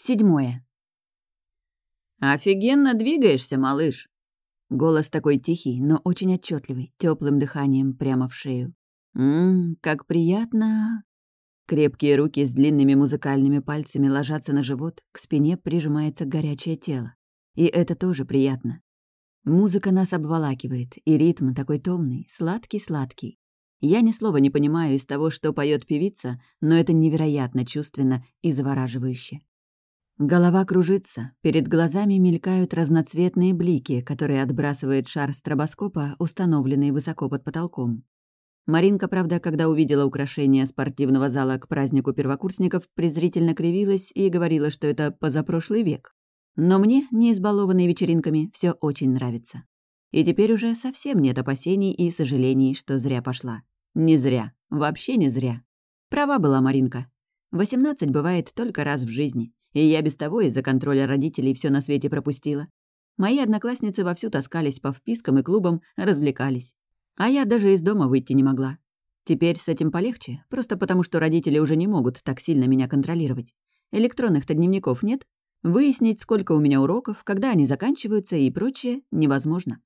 Седьмое. «Офигенно двигаешься, малыш!» Голос такой тихий, но очень отчетливый, теплым дыханием прямо в шею. Ммм, как приятно. Крепкие руки с длинными музыкальными пальцами ложатся на живот, к спине прижимается горячее тело. И это тоже приятно. Музыка нас обволакивает, и ритм такой томный, сладкий-сладкий. Я ни слова не понимаю из того, что поет певица, но это невероятно чувственно и завораживающе. Голова кружится, перед глазами мелькают разноцветные блики, которые отбрасывает шар стробоскопа, установленный высоко под потолком. Маринка, правда, когда увидела украшение спортивного зала к празднику первокурсников, презрительно кривилась и говорила, что это позапрошлый век. Но мне, не избалованной вечеринками, все очень нравится. И теперь уже совсем нет опасений и сожалений, что зря пошла. Не зря. Вообще не зря. Права была Маринка. 18 бывает только раз в жизни. И я без того из-за контроля родителей все на свете пропустила. Мои одноклассницы вовсю таскались по впискам и клубам, развлекались. А я даже из дома выйти не могла. Теперь с этим полегче, просто потому что родители уже не могут так сильно меня контролировать. Электронных-то дневников нет. Выяснить, сколько у меня уроков, когда они заканчиваются и прочее, невозможно.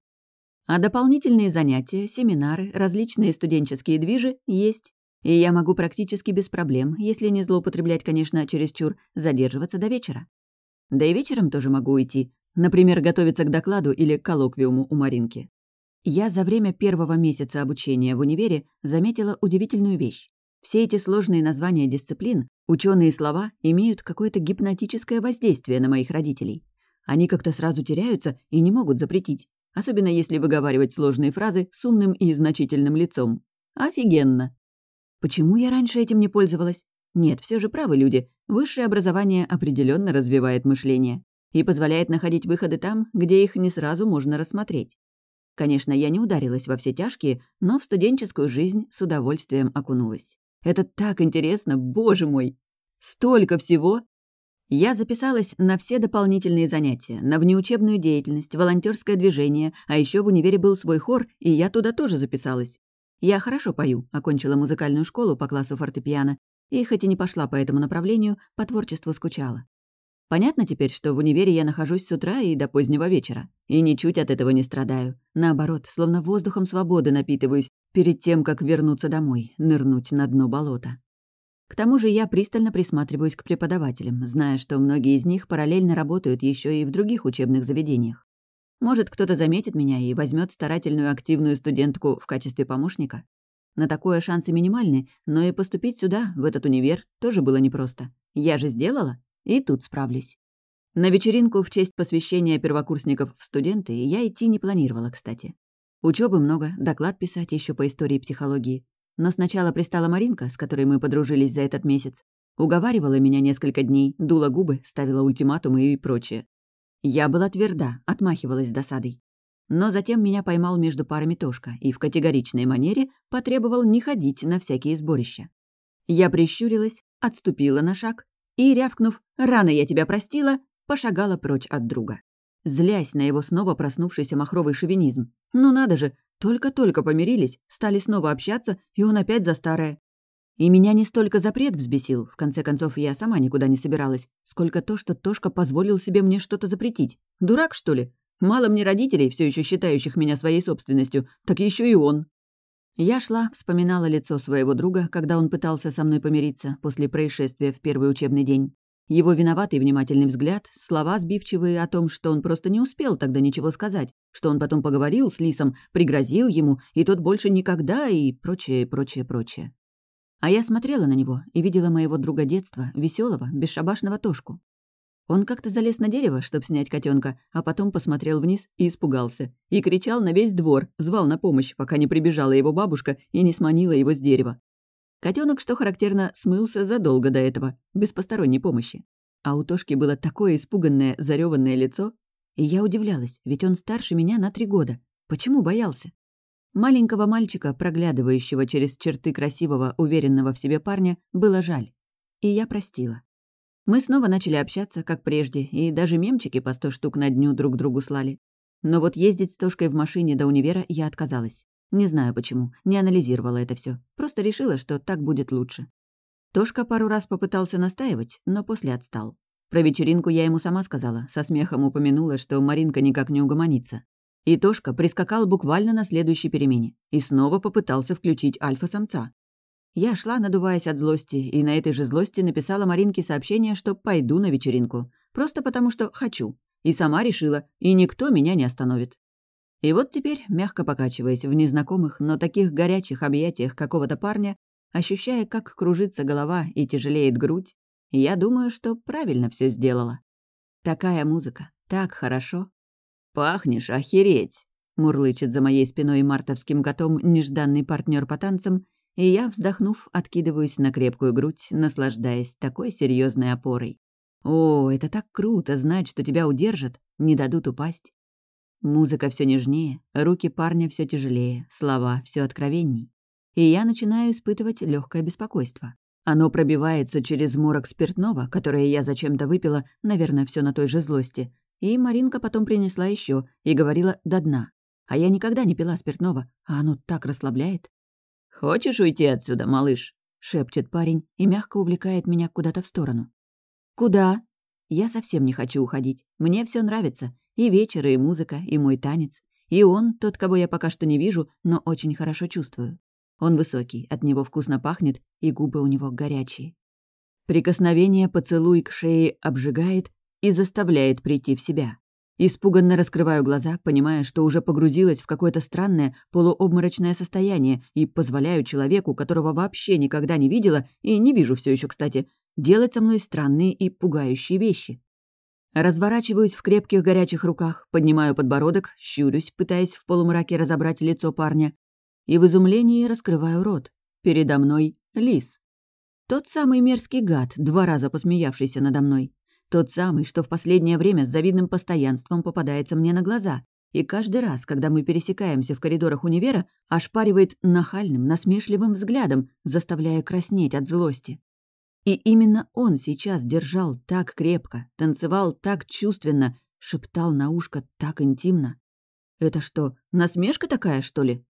А дополнительные занятия, семинары, различные студенческие движи есть. И я могу практически без проблем, если не злоупотреблять, конечно, чересчур, задерживаться до вечера. Да и вечером тоже могу уйти, например, готовиться к докладу или к коллоквиуму у Маринки. Я за время первого месяца обучения в универе заметила удивительную вещь. Все эти сложные названия дисциплин, ученые слова имеют какое-то гипнотическое воздействие на моих родителей. Они как-то сразу теряются и не могут запретить, особенно если выговаривать сложные фразы с умным и значительным лицом. Офигенно! Почему я раньше этим не пользовалась? Нет, все же правы люди. Высшее образование определенно развивает мышление и позволяет находить выходы там, где их не сразу можно рассмотреть. Конечно, я не ударилась во все тяжкие, но в студенческую жизнь с удовольствием окунулась. Это так интересно, боже мой! Столько всего! Я записалась на все дополнительные занятия, на внеучебную деятельность, волонтерское движение, а еще в универе был свой хор, и я туда тоже записалась. Я хорошо пою, окончила музыкальную школу по классу фортепиано, и хоть и не пошла по этому направлению, по творчеству скучала. Понятно теперь, что в универе я нахожусь с утра и до позднего вечера. И ничуть от этого не страдаю. Наоборот, словно воздухом свободы напитываюсь перед тем, как вернуться домой, нырнуть на дно болота. К тому же я пристально присматриваюсь к преподавателям, зная, что многие из них параллельно работают еще и в других учебных заведениях. Может, кто-то заметит меня и возьмет старательную активную студентку в качестве помощника? На такое шансы минимальны, но и поступить сюда, в этот универ, тоже было непросто. Я же сделала, и тут справлюсь. На вечеринку в честь посвящения первокурсников в студенты я идти не планировала, кстати. Учебы много, доклад писать еще по истории психологии. Но сначала пристала Маринка, с которой мы подружились за этот месяц. Уговаривала меня несколько дней, дула губы, ставила ультиматумы и прочее. Я была тверда, отмахивалась с досадой. Но затем меня поймал между парами Тошка и в категоричной манере потребовал не ходить на всякие сборища. Я прищурилась, отступила на шаг и, рявкнув «Рано я тебя простила», пошагала прочь от друга. Злясь на его снова проснувшийся махровый шовинизм. Ну надо же, только-только помирились, стали снова общаться, и он опять за старое. И меня не столько запрет взбесил, в конце концов, я сама никуда не собиралась, сколько то, что Тошка позволил себе мне что-то запретить. Дурак, что ли? Мало мне родителей, все еще считающих меня своей собственностью, так еще и он. Я шла, вспоминала лицо своего друга, когда он пытался со мной помириться после происшествия в первый учебный день. Его виноватый внимательный взгляд, слова сбивчивые о том, что он просто не успел тогда ничего сказать, что он потом поговорил с Лисом, пригрозил ему, и тот больше никогда, и прочее, прочее, прочее. А я смотрела на него и видела моего друга детства, веселого, бесшабашного Тошку. Он как-то залез на дерево, чтобы снять котенка, а потом посмотрел вниз и испугался. И кричал на весь двор, звал на помощь, пока не прибежала его бабушка и не сманила его с дерева. Котенок, что характерно, смылся задолго до этого, без посторонней помощи. А у Тошки было такое испуганное, зареванное лицо. И я удивлялась, ведь он старше меня на три года. Почему боялся? Маленького мальчика, проглядывающего через черты красивого, уверенного в себе парня, было жаль. И я простила. Мы снова начали общаться, как прежде, и даже мемчики по сто штук на дню друг другу слали. Но вот ездить с Тошкой в машине до универа я отказалась. Не знаю почему, не анализировала это все, Просто решила, что так будет лучше. Тошка пару раз попытался настаивать, но после отстал. Про вечеринку я ему сама сказала, со смехом упомянула, что Маринка никак не угомонится. И Тошка прискакал буквально на следующей перемене и снова попытался включить альфа-самца. Я шла, надуваясь от злости, и на этой же злости написала Маринке сообщение, что пойду на вечеринку. Просто потому, что хочу. И сама решила, и никто меня не остановит. И вот теперь, мягко покачиваясь в незнакомых, но таких горячих объятиях какого-то парня, ощущая, как кружится голова и тяжелеет грудь, я думаю, что правильно все сделала. Такая музыка, так хорошо. «Пахнешь, охереть!» — мурлычет за моей спиной мартовским котом нежданный партнер по танцам, и я, вздохнув, откидываюсь на крепкую грудь, наслаждаясь такой серьезной опорой. О, это так круто знать, что тебя удержат, не дадут упасть. Музыка все нежнее, руки парня все тяжелее, слова все откровенней. И я начинаю испытывать легкое беспокойство. Оно пробивается через морок спиртного, которое я зачем-то выпила, наверное, все на той же злости. И Маринка потом принесла еще и говорила до дна. А я никогда не пила спиртного, а оно так расслабляет. «Хочешь уйти отсюда, малыш?» — шепчет парень и мягко увлекает меня куда-то в сторону. «Куда?» Я совсем не хочу уходить. Мне все нравится. И вечер, и музыка, и мой танец. И он, тот, кого я пока что не вижу, но очень хорошо чувствую. Он высокий, от него вкусно пахнет, и губы у него горячие. Прикосновение поцелуй к шее обжигает и заставляет прийти в себя. Испуганно раскрываю глаза, понимая, что уже погрузилась в какое-то странное полуобморочное состояние и позволяю человеку, которого вообще никогда не видела и не вижу все еще, кстати, делать со мной странные и пугающие вещи. Разворачиваюсь в крепких горячих руках, поднимаю подбородок, щурюсь, пытаясь в полумраке разобрать лицо парня, и в изумлении раскрываю рот. Передо мной лис. Тот самый мерзкий гад, два раза посмеявшийся надо мной. Тот самый, что в последнее время с завидным постоянством попадается мне на глаза. И каждый раз, когда мы пересекаемся в коридорах универа, ошпаривает нахальным, насмешливым взглядом, заставляя краснеть от злости. И именно он сейчас держал так крепко, танцевал так чувственно, шептал на ушко так интимно. Это что, насмешка такая, что ли?